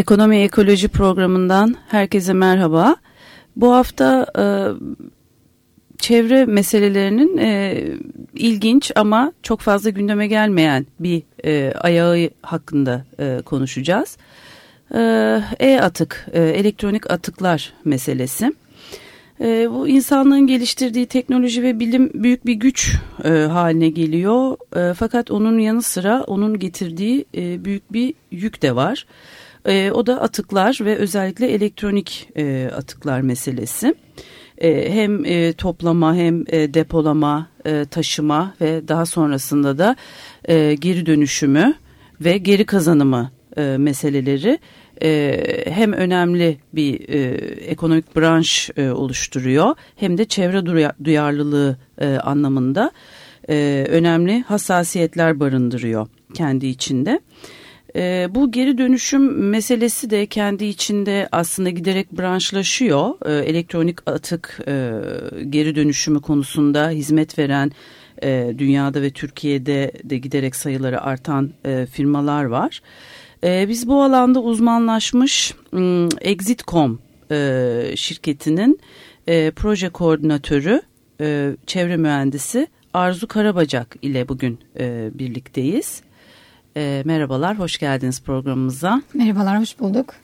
Ekonomi Ekoloji programından herkese merhaba. Bu hafta e, çevre meselelerinin e, ilginç ama çok fazla gündeme gelmeyen bir e, ayağı hakkında e, konuşacağız. E, E-atık, e, elektronik atıklar meselesi. E, bu insanlığın geliştirdiği teknoloji ve bilim büyük bir güç e, haline geliyor. E, fakat onun yanı sıra onun getirdiği e, büyük bir yük de var. E, o da atıklar ve özellikle elektronik e, atıklar meselesi. E, hem e, toplama hem e, depolama, e, taşıma ve daha sonrasında da e, geri dönüşümü ve geri kazanımı e, meseleleri e, hem önemli bir e, ekonomik branş e, oluşturuyor hem de çevre duyarlılığı e, anlamında e, önemli hassasiyetler barındırıyor kendi içinde. E, bu geri dönüşüm meselesi de kendi içinde aslında giderek branşlaşıyor. E, elektronik atık e, geri dönüşümü konusunda hizmet veren e, dünyada ve Türkiye'de de giderek sayıları artan e, firmalar var. E, biz bu alanda uzmanlaşmış e, Exit.com e, şirketinin e, proje koordinatörü, e, çevre mühendisi Arzu Karabacak ile bugün e, birlikteyiz. E, merhabalar, hoş geldiniz programımıza. Merhabalar, hoş bulduk.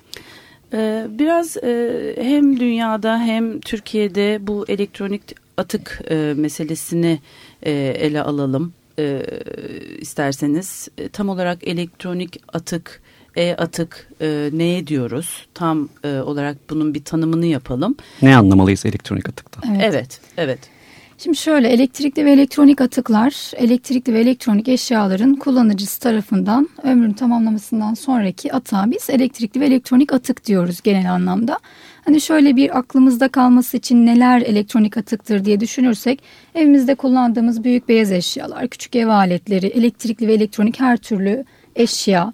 E, biraz e, hem dünyada hem Türkiye'de bu elektronik atık e, meselesini e, ele alalım e, isterseniz. E, tam olarak elektronik atık, e-atık e, neye diyoruz? Tam e, olarak bunun bir tanımını yapalım. Ne anlamalıyız elektronik atıktan? Evet, evet. evet. Şimdi şöyle elektrikli ve elektronik atıklar elektrikli ve elektronik eşyaların kullanıcısı tarafından ömrün tamamlamasından sonraki atığa biz elektrikli ve elektronik atık diyoruz genel anlamda. Hani şöyle bir aklımızda kalması için neler elektronik atıktır diye düşünürsek evimizde kullandığımız büyük beyaz eşyalar, küçük ev aletleri, elektrikli ve elektronik her türlü eşya,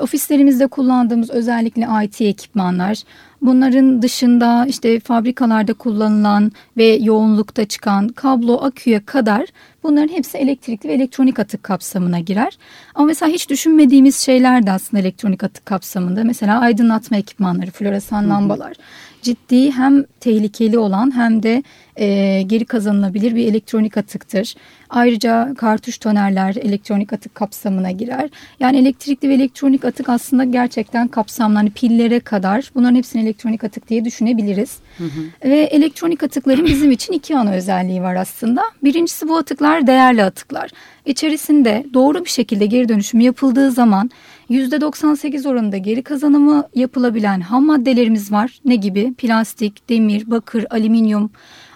ofislerimizde kullandığımız özellikle IT ekipmanlar, Bunların dışında işte fabrikalarda kullanılan ve yoğunlukta çıkan kablo, aküye kadar bunların hepsi elektrikli ve elektronik atık kapsamına girer. Ama mesela hiç düşünmediğimiz şeyler de aslında elektronik atık kapsamında. Mesela aydınlatma ekipmanları, floresan lambalar. Ciddi hem tehlikeli olan hem de e, geri kazanılabilir bir elektronik atıktır. Ayrıca kartuş tonerler elektronik atık kapsamına girer. Yani elektrikli ve elektronik atık aslında gerçekten kapsamlı. Hani pillere kadar bunların hepsini elektronik atık diye düşünebiliriz. Hı hı. Ve elektronik atıkların bizim için iki ana özelliği var aslında. Birincisi bu atıklar değerli atıklar. İçerisinde doğru bir şekilde geri dönüşüm yapıldığı zaman %98 oranında geri kazanımı yapılabilen ham maddelerimiz var. Ne gibi? Plastik, demir, bakır, alüminyum,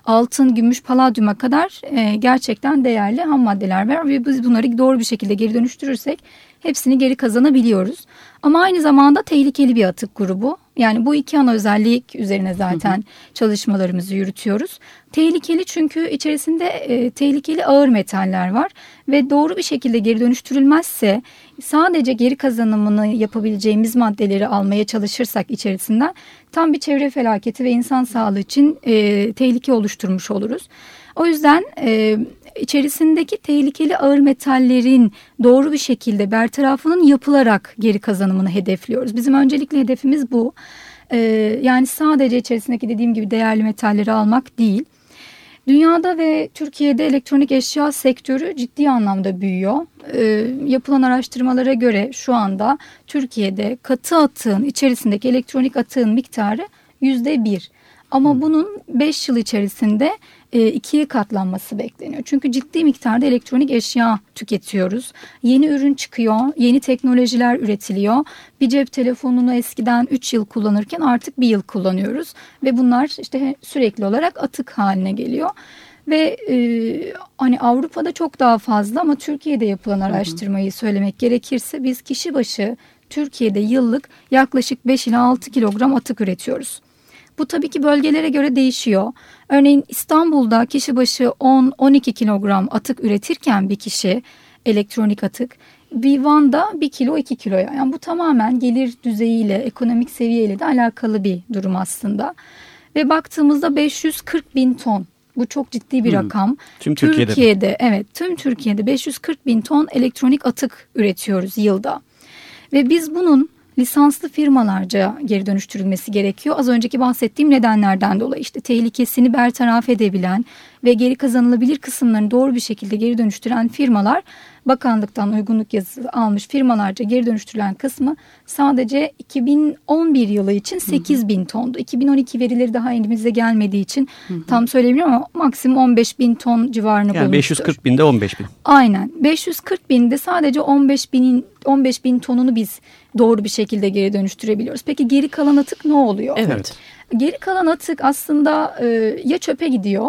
altın, gümüş, paladyuma kadar e, gerçekten değerli ham maddeler var ve biz bunları doğru bir şekilde geri dönüştürürsek hepsini geri kazanabiliyoruz. Ama aynı zamanda tehlikeli bir atık grubu. Yani bu iki ana özellik üzerine zaten çalışmalarımızı yürütüyoruz. Tehlikeli çünkü içerisinde e, tehlikeli ağır metaller var ve doğru bir şekilde geri dönüştürülmezse sadece geri kazanımını yapabileceğimiz maddeleri almaya çalışırsak içerisinden tam bir çevre felaketi ve insan sağlığı için e, tehlike oluşturmuş oluruz. O yüzden e, içerisindeki tehlikeli ağır metallerin doğru bir şekilde bertarafının yapılarak geri kazanımını hedefliyoruz. Bizim öncelikli hedefimiz bu. E, yani sadece içerisindeki dediğim gibi değerli metalleri almak değil. Dünyada ve Türkiye'de elektronik eşya sektörü ciddi anlamda büyüyor. E, yapılan araştırmalara göre şu anda Türkiye'de katı atığın içerisindeki elektronik atığın miktarı yüzde bir. Ama bunun 5 yıl içerisinde e, ikiye katlanması bekleniyor. Çünkü ciddi miktarda elektronik eşya tüketiyoruz. Yeni ürün çıkıyor, yeni teknolojiler üretiliyor. Bir cep telefonunu eskiden 3 yıl kullanırken artık bir yıl kullanıyoruz. Ve bunlar işte sürekli olarak atık haline geliyor. Ve e, hani Avrupa'da çok daha fazla ama Türkiye'de yapılan araştırmayı söylemek gerekirse biz kişi başı Türkiye'de yıllık yaklaşık 5 ila 6 kilogram atık üretiyoruz. Bu tabii ki bölgelere göre değişiyor. Örneğin İstanbul'da kişi başı 10-12 kilogram atık üretirken bir kişi elektronik atık bir Van'da 1 kilo 2 kiloya. Yani bu tamamen gelir düzeyiyle, ekonomik seviyeyle de alakalı bir durum aslında. Ve baktığımızda 540 bin ton. Bu çok ciddi bir hmm. rakam. Tüm Türkiye'de. Türkiye'de evet tüm Türkiye'de 540 bin ton elektronik atık üretiyoruz yılda. Ve biz bunun lisanslı firmalarca geri dönüştürülmesi gerekiyor. Az önceki bahsettiğim nedenlerden dolayı işte tehlikesini bertaraf edebilen ve geri kazanılabilir kısımlarını doğru bir şekilde geri dönüştüren firmalar bakanlıktan uygunluk yazısı almış firmalarca geri dönüştürülen kısmı sadece 2011 yılı için 8 bin tondu. 2012 verileri daha elimize gelmediği için hı hı. tam söyleyemiyorum ama maksimum 15 bin ton civarını yani bulmuştur. 540 binde 15 bin. Aynen 540 binde sadece 15 binin 15 bin tonunu biz doğru bir şekilde geri dönüştürebiliyoruz. Peki geri kalan atık ne oluyor? Evet. Geri kalan atık aslında e, ya çöpe gidiyor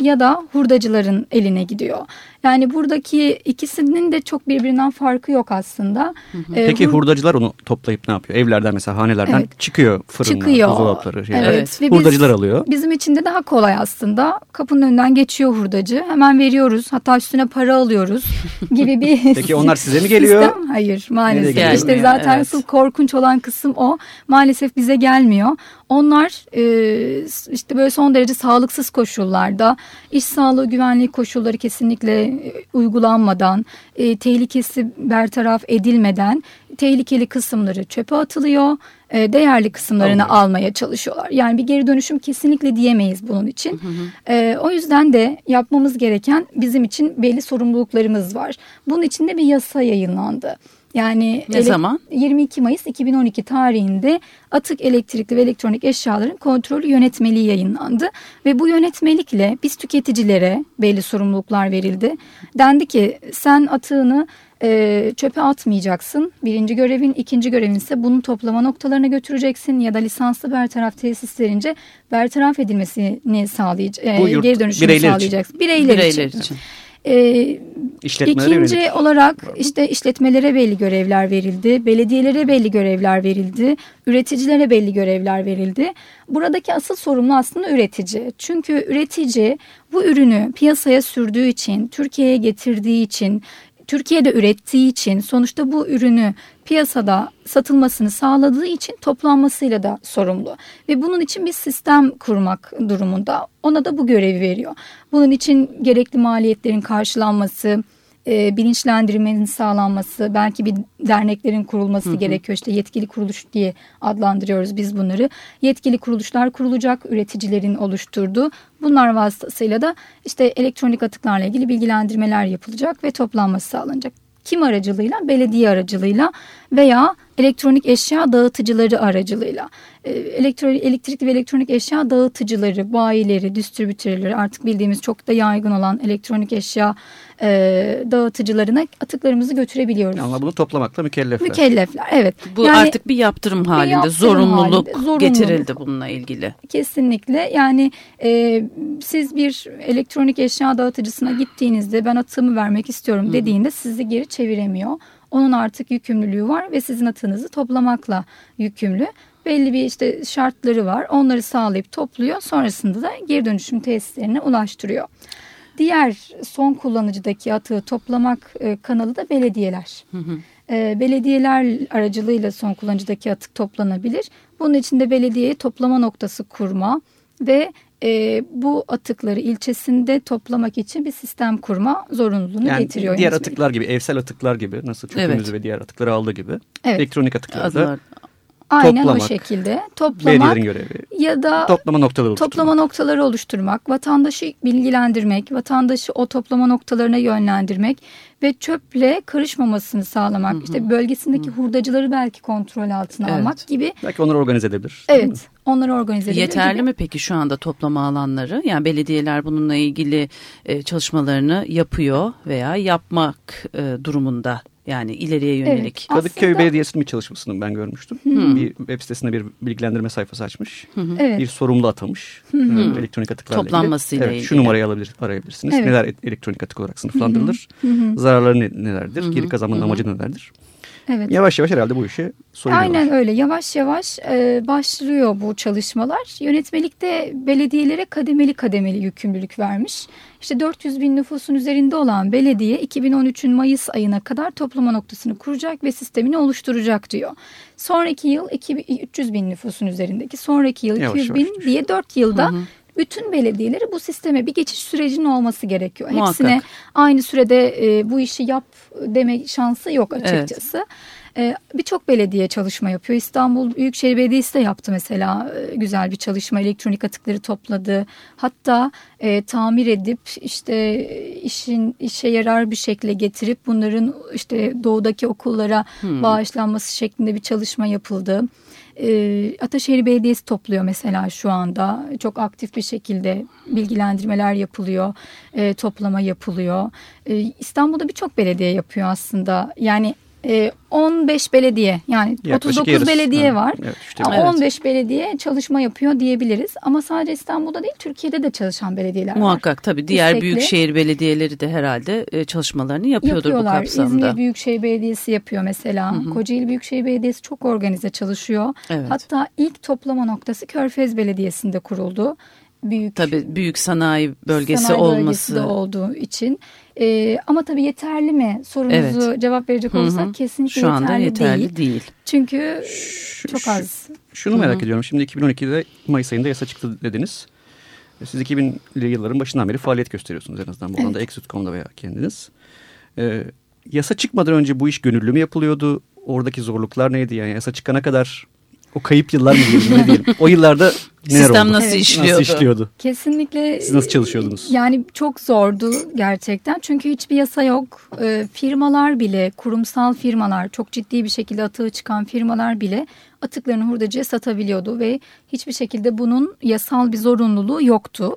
ya da hurdacıların eline gidiyor. Yani buradaki ikisinin de çok birbirinden farkı yok aslında. Hı hı. Ee, Peki Hur hurdacılar onu toplayıp ne yapıyor? Evlerden mesela hanelerden evet. çıkıyor fırınlar, çıkıyor. buzdolapları. Yani. Evet. Ve hurdacılar biz, alıyor. Bizim için de daha kolay aslında. Kapının önünden geçiyor hurdacı. Hemen veriyoruz. Hatta üstüne para alıyoruz gibi bir Peki onlar size mi geliyor? Sistem. Hayır maalesef. İşte zaten evet. asıl korkunç olan kısım o. Maalesef bize gelmiyor. Onlar e, işte böyle son derece sağlıksız koşullarda iş sağlığı güvenlik koşulları kesinlikle uygulanmadan e, tehlikesi bertaraf edilmeden tehlikeli kısımları çöpe atılıyor e, değerli kısımlarını Anladım. almaya çalışıyorlar. Yani bir geri dönüşüm kesinlikle diyemeyiz bunun için. Hı hı. E, o yüzden de yapmamız gereken bizim için belli sorumluluklarımız var. Bunun için de bir yasa yayınlandı. Yani ne zaman? 22 Mayıs 2012 tarihinde atık elektrikli ve elektronik eşyaların kontrolü yönetmeliği yayınlandı ve bu yönetmelikle biz tüketicilere belli sorumluluklar verildi. Dendi ki sen atığını e, çöpe atmayacaksın. Birinci görevin, ikinci görevin ise bunun toplama noktalarına götüreceksin ya da lisanslı bertaraf tesislerince bertaraf edilmesini sağlayacak, e, geri dönüşümünü sağlayacaksın. Için. Bireyler, bireyler için. için. Ee, İkinci yönelik. olarak işte işletmelere belli görevler verildi, belediyelere belli görevler verildi, üreticilere belli görevler verildi. Buradaki asıl sorumlu aslında üretici. Çünkü üretici bu ürünü piyasaya sürdüğü için, Türkiye'ye getirdiği için, Türkiye'de ürettiği için sonuçta bu ürünü piyasada satılmasını sağladığı için toplanmasıyla da sorumlu. Ve bunun için bir sistem kurmak durumunda. Ona da bu görevi veriyor. Bunun için gerekli maliyetlerin karşılanması, e, bilinçlendirmenin sağlanması, belki bir derneklerin kurulması hı hı. gerekiyor. İşte yetkili kuruluş diye adlandırıyoruz biz bunları. Yetkili kuruluşlar kurulacak, üreticilerin oluşturduğu. Bunlar vasıtasıyla da işte elektronik atıklarla ilgili bilgilendirmeler yapılacak ve toplanması sağlanacak. Kim aracılığıyla? Belediye aracılığıyla veya elektronik eşya dağıtıcıları aracılığıyla. Ee, elektro, elektrikli ve elektronik eşya dağıtıcıları, bayileri, distribütörleri artık bildiğimiz çok da yaygın olan elektronik eşya e, dağıtıcılarına atıklarımızı götürebiliyoruz. Ama bunu toplamakla mükellefler. Mükellefler evet. Bu yani, artık bir yaptırım halinde bir yaptırım zorunluluk, halinde, zorunluluk getirildi bununla ilgili. Kesinlikle yani e, siz bir elektronik eşya dağıtıcısına gittiğinizde ben atığımı vermek istiyorum dediğinde sizi geri çeviremiyor. Onun artık yükümlülüğü var ve sizin atığınızı toplamakla yükümlü. Belli bir işte şartları var. Onları sağlayıp topluyor. Sonrasında da geri dönüşüm tesislerine ulaştırıyor. Diğer son kullanıcıdaki atığı toplamak e, kanalı da belediyeler. Hı hı. E, belediyeler aracılığıyla son kullanıcıdaki atık toplanabilir. Bunun için de belediyeye toplama noktası kurma ve e, bu atıkları ilçesinde toplamak için bir sistem kurma zorunluluğunu yani getiriyor. Diğer atıklar gibi, evsel atıklar gibi nasıl çöpümüzü evet. ve diğer atıkları aldığı gibi evet. elektronik atıkları da Aynen toplamak, o şekilde toplamak görevi, ya da toplama noktaları oluşturmak. toplama noktaları oluşturmak, vatandaşı bilgilendirmek, vatandaşı o toplama noktalarına yönlendirmek ve çöple karışmamasını sağlamak. Hı hı. İşte bölgesindeki hı. hurdacıları belki kontrol altına evet. almak gibi. Belki onları organize edebilir. Evet. Onları organize edebilir. Yeterli gibi. mi peki şu anda toplama alanları? Yani belediyeler bununla ilgili e, çalışmalarını yapıyor veya yapmak e, durumunda Yani ileriye yönelik. Evet, Kadıköy aslında... Belediyesi'nin bir çalışmasını ben görmüştüm. Hı. Bir web sitesinde bir bilgilendirme sayfası açmış. Evet. Bir sorumlu atamış. Hı. Elektronik atıklarla Toplanmasıyla ilgili. Evet, şu numarayı alabilir, arayabilirsiniz. Evet. Neler elektronik atık olarak sınıflandırılır? Hı. Zararları nelerdir? Hı. Geri kazanmanın hı. amacı nelerdir? Evet. Yavaş yavaş herhalde bu işe soyunuyorlar. Aynen öyle. Yavaş yavaş e, başlıyor bu çalışmalar. Yönetmelikte belediyelere kademeli kademeli yükümlülük vermiş. İşte 400 bin nüfusun üzerinde olan belediye 2013'ün Mayıs ayına kadar toplama noktasını kuracak ve sistemini oluşturacak diyor. Sonraki yıl 300 bin nüfusun üzerindeki, sonraki yıl yavaş 200 bin yavaş. diye 4 yılda hı hı bütün belediyeleri bu sisteme bir geçiş sürecinin olması gerekiyor. Muhakkak. Hepsine aynı sürede e, bu işi yap deme şansı yok açıkçası. Evet. E, Birçok belediye çalışma yapıyor. İstanbul Büyükşehir Belediyesi de yaptı mesela e, güzel bir çalışma. Elektronik atıkları topladı. Hatta e, tamir edip işte işin işe yarar bir şekilde getirip bunların işte doğudaki okullara hmm. bağışlanması şeklinde bir çalışma yapıldı. E, Ataşehir Belediyesi topluyor mesela şu anda. Çok aktif bir şekilde bilgilendirmeler yapılıyor, e, toplama yapılıyor. E, İstanbul'da birçok belediye yapıyor aslında. Yani 15 ee, belediye yani Yaklaşık 39 yarısı. belediye var. Evet, işte evet. 15 belediye çalışma yapıyor diyebiliriz. Ama sadece İstanbul'da değil Türkiye'de de çalışan belediyeler Muhakkak, var. Muhakkak tabii diğer İstekli. büyükşehir belediyeleri de herhalde e, çalışmalarını yapıyordur Yapıyorlar. bu kapsamda. İzmir Büyükşehir Belediyesi yapıyor mesela. Hı hı. Kocaeli Büyükşehir Belediyesi çok organize çalışıyor. Evet. Hatta ilk toplama noktası Körfez Belediyesi'nde kuruldu büyük tabii büyük sanayi bölgesi sanayi olması bölgesi de olduğu için e, ama tabii yeterli mi sorunuzu evet. cevap verecek olursak Hı -hı. kesinlikle Şu anda yeterli, değil. değil. Çünkü şu, çok az. Şunu merak Hı -hı. ediyorum. Şimdi 2012'de Mayıs ayında yasa çıktı dediniz. Siz 2000'li yılların başından beri faaliyet gösteriyorsunuz en azından bu evet. alanda Exit.com'da veya kendiniz. Ee, yasa çıkmadan önce bu iş gönüllü mü yapılıyordu? Oradaki zorluklar neydi? Yani yasa çıkana kadar o kayıp yıllar mı diyelim ne diyelim. O yıllarda Sistem oldu? nasıl evet. işliyordu? Nasıl işliyordu? Kesinlikle. Siz nasıl çalışıyordunuz? Yani çok zordu gerçekten. Çünkü hiçbir yasa yok. E, firmalar bile, kurumsal firmalar, çok ciddi bir şekilde atığı çıkan firmalar bile atıklarını hurdacıya satabiliyordu ve hiçbir şekilde bunun yasal bir zorunluluğu yoktu.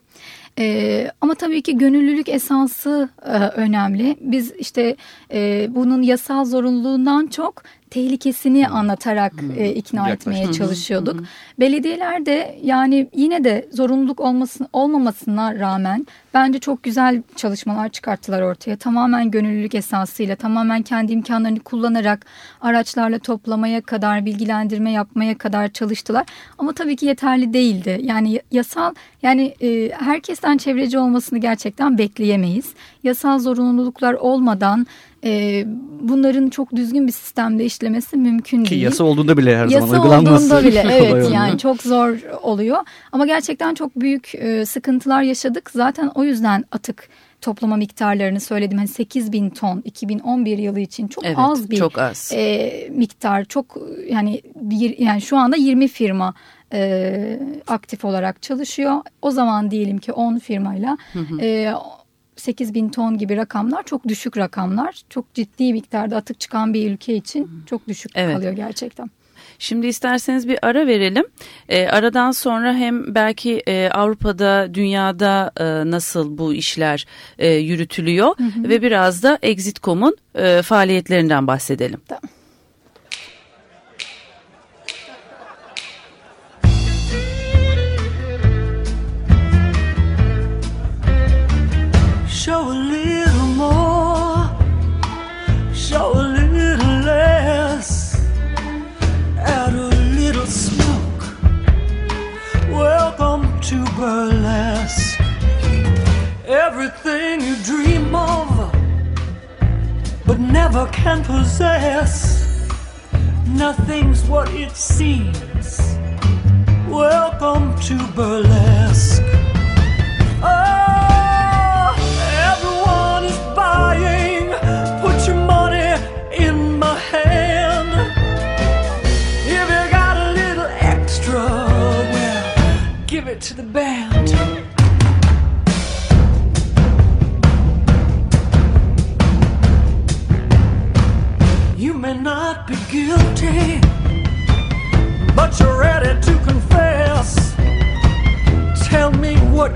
Ee, ama tabii ki gönüllülük esası e, önemli. Biz işte e, bunun yasal zorunluluğundan çok tehlikesini hmm. anlatarak hmm. e, ikna Yaklaşık. etmeye çalışıyorduk. Hmm. Belediyeler de yani yine de zorunluluk olmasın, olmamasına rağmen bence çok güzel çalışmalar çıkarttılar ortaya. Tamamen gönüllülük esasıyla, tamamen kendi imkanlarını kullanarak araçlarla toplamaya kadar, bilgilendirme yapmaya kadar çalıştılar. Ama tabii ki yeterli değildi. Yani yasal, yani e, herkesten çevreci olmasını gerçekten bekleyemeyiz. Yasal zorunluluklar olmadan e, bunların çok düzgün bir sistemde işlemesi mümkün Ki değil. yasa olduğunda bile her yasa zaman uygulanması. Yasa olduğunda bile evet yani çok zor oluyor. Ama gerçekten çok büyük e, sıkıntılar yaşadık. Zaten o yüzden atık toplama miktarlarını söyledim. Hani 8 bin ton 2011 yılı için çok evet, az bir çok az. E, miktar. Çok yani bir yani şu anda 20 firma e, aktif olarak çalışıyor. O zaman diyelim ki 10 firmayla hı hı. E, 8 bin ton gibi rakamlar çok düşük rakamlar. Çok ciddi miktarda atık çıkan bir ülke için çok düşük evet. kalıyor gerçekten. Şimdi isterseniz bir ara verelim. E, aradan sonra hem belki e, Avrupa'da, dünyada e, nasıl bu işler e, yürütülüyor hı hı. ve biraz da Exit.com'un e, faaliyetlerinden bahsedelim. Tamam.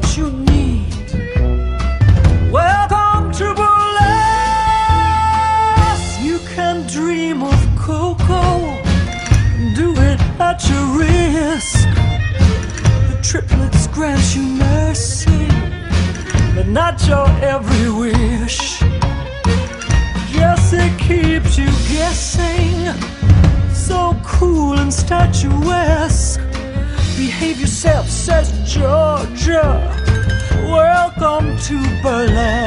what you need. Welcome to burlesque. You can dream of Coco, do it at your risk. The triplets grant you mercy, but not your every wish. Yes, it keeps you guessing. So cool and statuesque. Behave yourself, says Georgia. Timberland.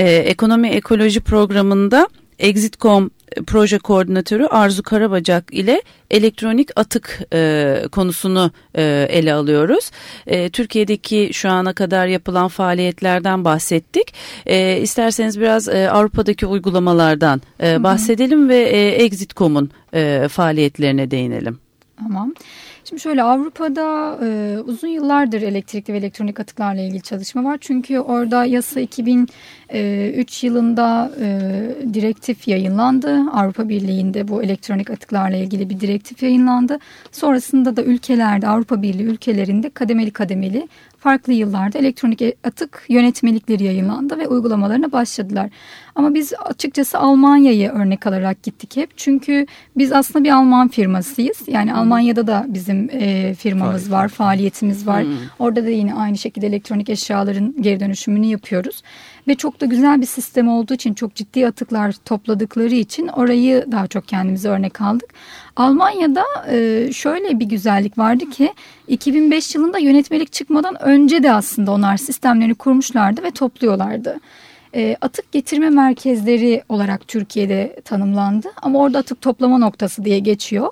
E, ekonomi ekoloji programında Exitcom proje koordinatörü Arzu Karabacak ile elektronik atık e, konusunu e, ele alıyoruz. E, Türkiye'deki şu ana kadar yapılan faaliyetlerden bahsettik. E, isterseniz biraz e, Avrupa'daki uygulamalardan e, bahsedelim ve e, Exitcom'un e, faaliyetlerine değinelim. Tamam. Şimdi şöyle Avrupa'da e, uzun yıllardır elektrikli ve elektronik atıklarla ilgili çalışma var. Çünkü orada yasa 2003 e, yılında e, direktif yayınlandı. Avrupa Birliği'nde bu elektronik atıklarla ilgili bir direktif yayınlandı. Sonrasında da ülkelerde Avrupa Birliği ülkelerinde kademeli kademeli farklı yıllarda elektronik atık yönetmelikleri yayınlandı ve uygulamalarına başladılar. Ama biz açıkçası Almanya'yı örnek alarak gittik hep. Çünkü biz aslında bir Alman firmasıyız. Yani hmm. Almanya'da da bizim e, firmamız Faaliyet. var, faaliyetimiz var. Hmm. Orada da yine aynı şekilde elektronik eşyaların geri dönüşümünü yapıyoruz. Ve çok da güzel bir sistem olduğu için çok ciddi atıklar topladıkları için orayı daha çok kendimize örnek aldık. Almanya'da e, şöyle bir güzellik vardı ki 2005 yılında yönetmelik çıkmadan önce de aslında onlar sistemlerini kurmuşlardı ve topluyorlardı. E, atık getirme merkezleri olarak Türkiye'de tanımlandı ama orada atık toplama noktası diye geçiyor.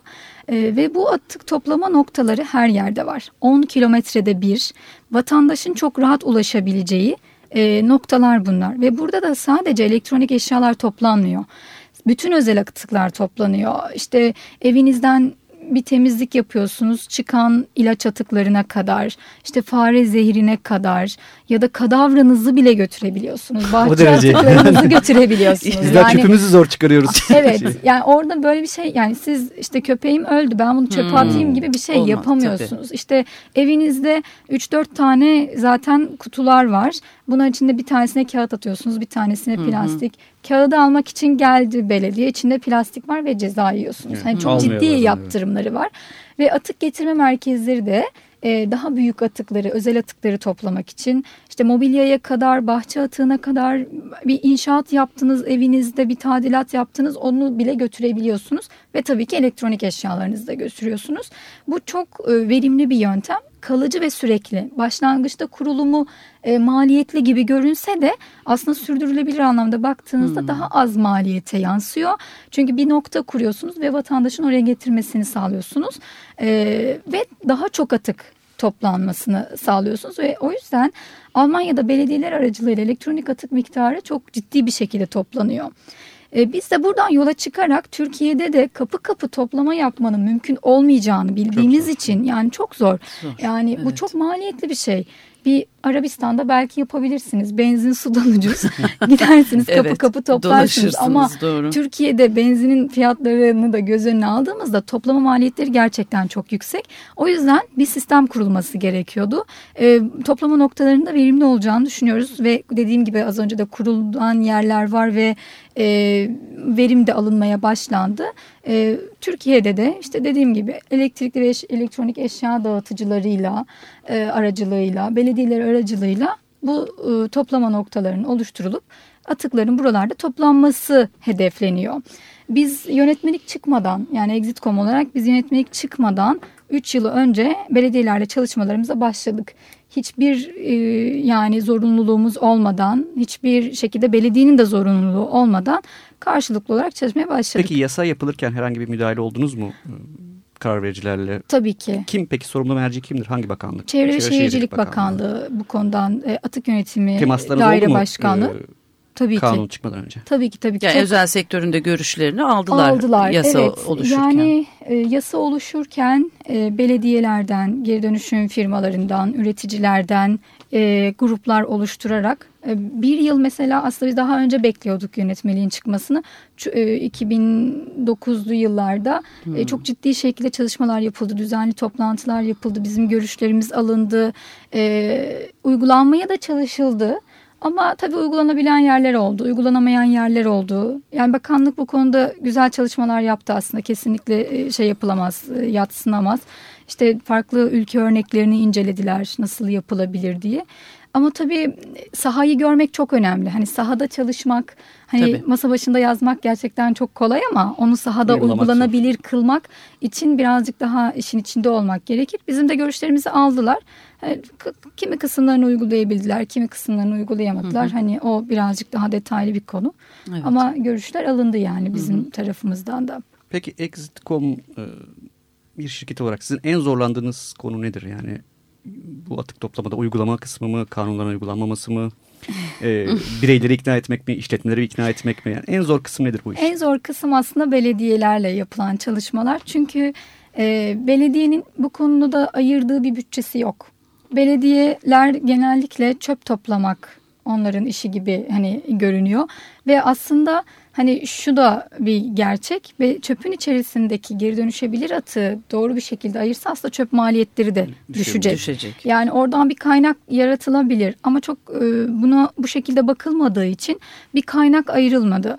E, ve bu atık toplama noktaları her yerde var. 10 kilometrede bir vatandaşın çok rahat ulaşabileceği e, noktalar bunlar. Ve burada da sadece elektronik eşyalar toplanmıyor. Bütün özel atıklar toplanıyor. İşte evinizden bir temizlik yapıyorsunuz çıkan ilaç atıklarına kadar işte fare zehrine kadar ya da kadavranızı bile götürebiliyorsunuz. Bahçe atıklarınızı götürebiliyorsunuz. Biz yani, çöpümüzü zor çıkarıyoruz. evet yani orada böyle bir şey yani siz işte köpeğim öldü ben bunu çöpe hmm. atayım gibi bir şey Olmaz, yapamıyorsunuz. Tabii. İşte evinizde 3-4 tane zaten kutular var. Bunun içinde bir tanesine kağıt atıyorsunuz bir tanesine plastik. Hı Kağıdı almak için geldi belediye içinde plastik var ve ceza yiyorsunuz. Hani çok ciddi yaptırımları var. Ve atık getirme merkezleri de e, daha büyük atıkları, özel atıkları toplamak için işte mobilyaya kadar, bahçe atığına kadar bir inşaat yaptınız, evinizde bir tadilat yaptınız onu bile götürebiliyorsunuz ve tabii ki elektronik eşyalarınızı da götürüyorsunuz. Bu çok e, verimli bir yöntem kalıcı ve sürekli. Başlangıçta kurulumu e, maliyetli gibi görünse de aslında sürdürülebilir anlamda baktığınızda hmm. daha az maliyete yansıyor. Çünkü bir nokta kuruyorsunuz ve vatandaşın oraya getirmesini sağlıyorsunuz. E, ve daha çok atık toplanmasını sağlıyorsunuz ve o yüzden Almanya'da belediyeler aracılığıyla elektronik atık miktarı çok ciddi bir şekilde toplanıyor. E, biz de buradan yola çıkarak Türkiye'de de kapı kapı toplama yapmanın mümkün olmayacağını bildiğimiz için yani çok zor. zor. Yani evet. bu çok maliyetli bir şey bir Arabistan'da belki yapabilirsiniz. Benzin sudan ucuz. Gidersiniz kapı evet, kapı toplarsınız. Ama doğru. Türkiye'de benzinin fiyatlarını da göz önüne aldığımızda toplama maliyetleri gerçekten çok yüksek. O yüzden bir sistem kurulması gerekiyordu. E, toplama noktalarında verimli olacağını düşünüyoruz ve dediğim gibi az önce de kurulan yerler var ve e, verim de alınmaya başlandı. E, Türkiye'de de işte dediğim gibi elektrikli ve elektronik eşya dağıtıcılarıyla e, aracılığıyla belediyeler aracılığıyla bu e, toplama noktalarının oluşturulup atıkların buralarda toplanması hedefleniyor. Biz yönetmelik çıkmadan yani Exitcom olarak biz yönetmelik çıkmadan 3 yıl önce belediyelerle çalışmalarımıza başladık. Hiçbir e, yani zorunluluğumuz olmadan, hiçbir şekilde belediyenin de zorunluluğu olmadan karşılıklı olarak çalışmaya başladık. Peki yasa yapılırken herhangi bir müdahale oldunuz mu e, karar vericilerle? Tabii ki. Kim peki sorumlu merci kimdir? Hangi bakanlık? Çevre ve Şehircilik Bakanlığı, bu konudan e, Atık Yönetimi Temaslarınız Daire oldu mu? Başkanlığı. Ee, tabii kanun ki. çıkmadan önce. Tabii ki tabii ki. Yani Çok- özel sektöründe görüşlerini aldılar, aldılar. yasa evet. oluşurken. Yani e, yasa oluşurken e, belediyelerden, geri dönüşüm firmalarından, üreticilerden e, gruplar oluşturarak bir yıl mesela aslında biz daha önce bekliyorduk yönetmeliğin çıkmasını. Ç- e, 2009'lu yıllarda e, çok ciddi şekilde çalışmalar yapıldı, düzenli toplantılar yapıldı, bizim görüşlerimiz alındı, e, uygulanmaya da çalışıldı. Ama tabii uygulanabilen yerler oldu, uygulanamayan yerler oldu. Yani bakanlık bu konuda güzel çalışmalar yaptı aslında. Kesinlikle şey yapılamaz, yatsınamaz. İşte farklı ülke örneklerini incelediler nasıl yapılabilir diye. Ama tabii sahayı görmek çok önemli. Hani sahada çalışmak, hani Tabii. masa başında yazmak gerçekten çok kolay ama onu sahada Uygulamak uygulanabilir kılmak için birazcık daha işin içinde olmak gerekir. Bizim de görüşlerimizi aldılar. K- Kimi kısımlarını uygulayabildiler, kimi kısımlarını uygulayamadılar. Hani o birazcık daha detaylı bir konu. Evet. Ama görüşler alındı yani bizim tarafımızdan da. Peki Exit.com bir şirket olarak sizin en zorlandığınız konu nedir? Yani bu atık toplamada uygulama kısmı mı, kanunların uygulanmaması mı, e, bireyleri ikna etmek mi, işletmeleri ikna etmek mi? Yani en zor kısım nedir bu iş? En zor kısım aslında belediyelerle yapılan çalışmalar. Çünkü e, belediyenin bu konuda ayırdığı bir bütçesi yok. Belediyeler genellikle çöp toplamak onların işi gibi hani görünüyor ve aslında hani şu da bir gerçek ve çöpün içerisindeki geri dönüşebilir atığı doğru bir şekilde ayırsa aslında çöp maliyetleri de düşecek. Düşecek. Yani oradan bir kaynak yaratılabilir ama çok e, buna bu şekilde bakılmadığı için bir kaynak ayrılmadı.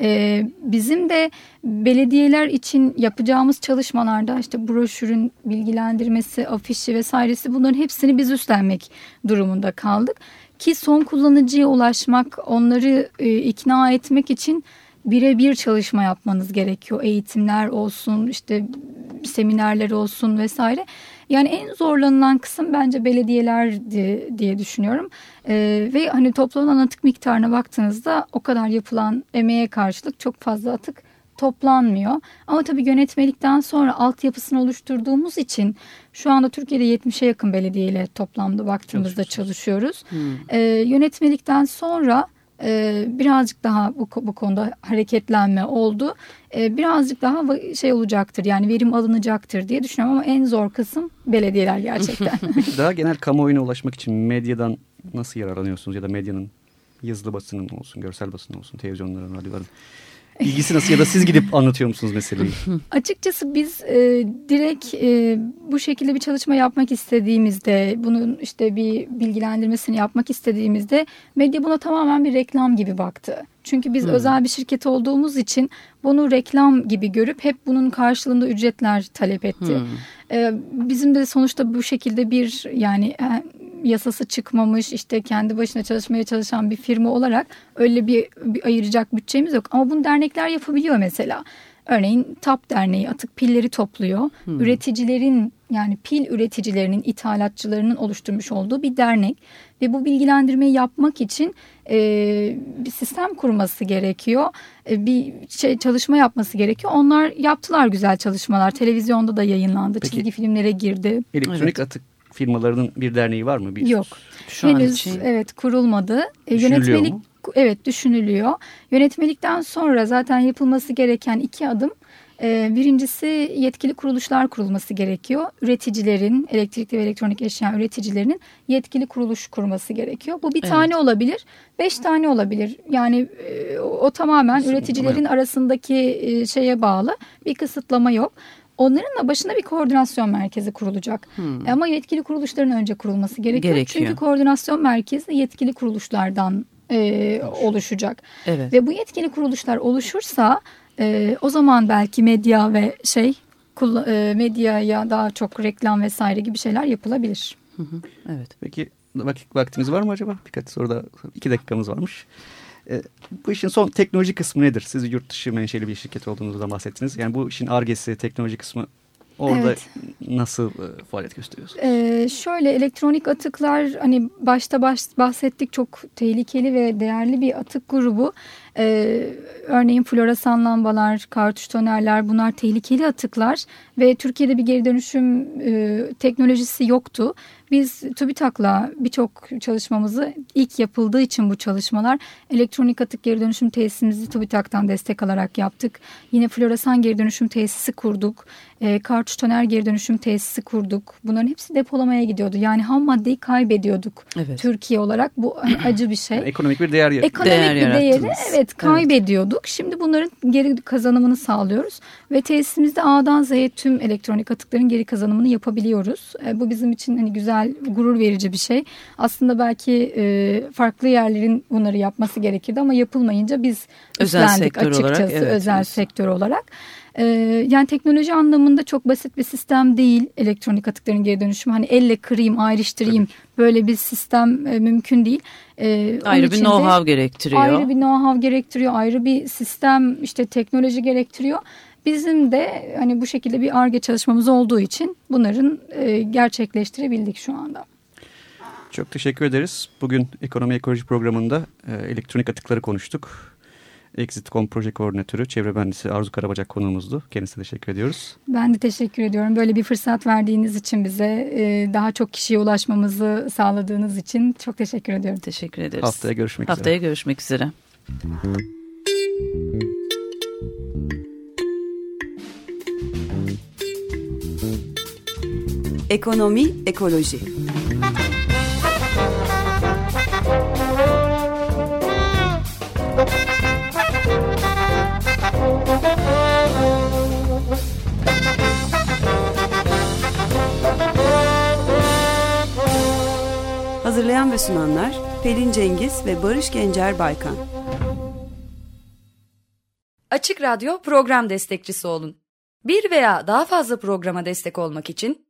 E, bizim de belediyeler için yapacağımız çalışmalarda işte broşürün bilgilendirmesi, afişi vesairesi bunların hepsini biz üstlenmek durumunda kaldık. Ki son kullanıcıya ulaşmak, onları e, ikna etmek için birebir çalışma yapmanız gerekiyor. Eğitimler olsun, işte seminerler olsun vesaire. Yani en zorlanılan kısım bence belediyelerdi diye düşünüyorum. Ee, ve hani toplanan atık miktarına baktığınızda o kadar yapılan emeğe karşılık çok fazla atık toplanmıyor. Ama tabii yönetmelikten sonra altyapısını oluşturduğumuz için şu anda Türkiye'de 70'e yakın belediyeyle toplamda baktığımızda çalışıyoruz. Ee, yönetmelikten sonra e, birazcık daha bu, bu konuda hareketlenme oldu. E, birazcık daha şey olacaktır yani verim alınacaktır diye düşünüyorum ama en zor kısım belediyeler gerçekten. Daha genel kamuoyuna ulaşmak için medyadan nasıl yararlanıyorsunuz ya da medyanın yazılı basının olsun, görsel basının olsun, televizyonların, radyoların ilgisi nasıl ya da siz gidip anlatıyor musunuz meseleyi? Açıkçası biz e, direkt e, bu şekilde bir çalışma yapmak istediğimizde, bunun işte bir bilgilendirmesini yapmak istediğimizde medya buna tamamen bir reklam gibi baktı. Çünkü biz özel bir şirket olduğumuz için bunu reklam gibi görüp hep bunun karşılığında ücretler talep etti. E, bizim de sonuçta bu şekilde bir yani e, yasası çıkmamış işte kendi başına çalışmaya çalışan bir firma olarak öyle bir, bir ayıracak bütçemiz yok. Ama bunu dernekler yapabiliyor mesela. Örneğin TAP Derneği atık pilleri topluyor. Üreticilerin yani pil üreticilerinin, ithalatçılarının oluşturmuş olduğu bir dernek. Ve bu bilgilendirmeyi yapmak için e, bir sistem kurması gerekiyor. E, bir şey, çalışma yapması gerekiyor. Onlar yaptılar güzel çalışmalar. Televizyonda da yayınlandı. Peki. Çizgi filmlere girdi. Elektronik atık firmalarının bir derneği var mı? Bir, Yok. Şu an Henüz için evet kurulmadı. E, Düşünülüyor yönetmelik mu? evet düşünülüyor. Yönetmelikten sonra zaten yapılması gereken iki adım. E, birincisi yetkili kuruluşlar kurulması gerekiyor. Üreticilerin, elektrikli ve elektronik eşya üreticilerinin yetkili kuruluş kurması gerekiyor. Bu bir Evet. tane olabilir, beş tane olabilir. Yani e, o, tamamen üreticilerin arasındaki e, şeye bağlı. Bir kısıtlama yok. Onların da başına bir koordinasyon merkezi kurulacak. Ama yetkili kuruluşların önce kurulması gerekiyor. Gerekiyor. Çünkü koordinasyon merkezi yetkili kuruluşlardan e, oluşacak. evet. Ve bu yetkili kuruluşlar oluşursa e, o zaman belki medya ve şey e, medyaya daha çok reklam vesaire gibi şeyler yapılabilir. evet. Peki vakit, vaktimiz var mı acaba? Birkaç soruda iki dakikamız varmış. Ee, bu işin son teknoloji kısmı nedir? Siz yurt dışı menşeli bir şirket olduğunuzdan bahsettiniz. Yani bu işin argesi, teknoloji kısmı Orada Evet. nasıl e, faaliyet gösteriyorsunuz? Ee, şöyle elektronik atıklar hani başta baş, bahsettik çok tehlikeli ve değerli bir atık grubu. Ee, örneğin floresan lambalar, kartuş tonerler bunlar tehlikeli atıklar ve Türkiye'de bir geri dönüşüm e, teknolojisi yoktu. Biz TÜBİTAK'la birçok çalışmamızı ilk yapıldığı için bu çalışmalar elektronik atık geri dönüşüm tesisimizi TÜBİTAK'tan destek alarak yaptık. Yine floresan geri dönüşüm tesisi kurduk. E, kartuş toner geri dönüşüm tesisi kurduk. Bunların hepsi depolamaya gidiyordu. Yani ham maddeyi kaybediyorduk Evet. Türkiye olarak. Bu acı bir şey. Yani ekonomik bir değer Ekonomik Değer bir değeri evet kaybediyorduk. Şimdi bunların geri kazanımını sağlıyoruz ve tesisimizde A'dan Z'ye tüm elektronik atıkların geri kazanımını yapabiliyoruz. E, bu bizim için hani güzel, gurur verici bir şey. Aslında belki e, farklı yerlerin bunları yapması gerekirdi ama yapılmayınca biz Özel üstlendik sektör olarak, açıkçası evet, özel biz- sektör olarak. E, yani teknoloji anlamında çok basit bir sistem değil elektronik atıkların geri dönüşümü. Hani elle kırayım, ayrıştırayım böyle bir sistem e, mümkün değil. E, Ayrı bir know-how gerektiriyor. Ayrı bir know-how gerektiriyor, ayrı bir sistem, işte teknoloji gerektiriyor. Bizim de hani bu şekilde bir ARGE çalışmamız olduğu için bunların e, gerçekleştirebildik şu anda. Çok teşekkür ederiz. Bugün Ekonomi Ekoloji programında e, elektronik atıkları konuştuk. Exit.com proje koordinatörü, çevre mühendisi Arzu Karabacak konuğumuzdu. Kendisine teşekkür ediyoruz. Ben de teşekkür ediyorum. Böyle bir fırsat verdiğiniz için bize e, daha çok kişiye ulaşmamızı sağladığınız için çok teşekkür ediyorum. Teşekkür ederiz. Haftaya görüşmek Haftaya üzere. görüşmek üzere. Ekonomi, ekoloji. Hazırlayan ve sunanlar Pelin Cengiz ve Barış Gencer Baykan. Açık Radyo program destekçisi olun. Bir veya daha fazla programa destek olmak için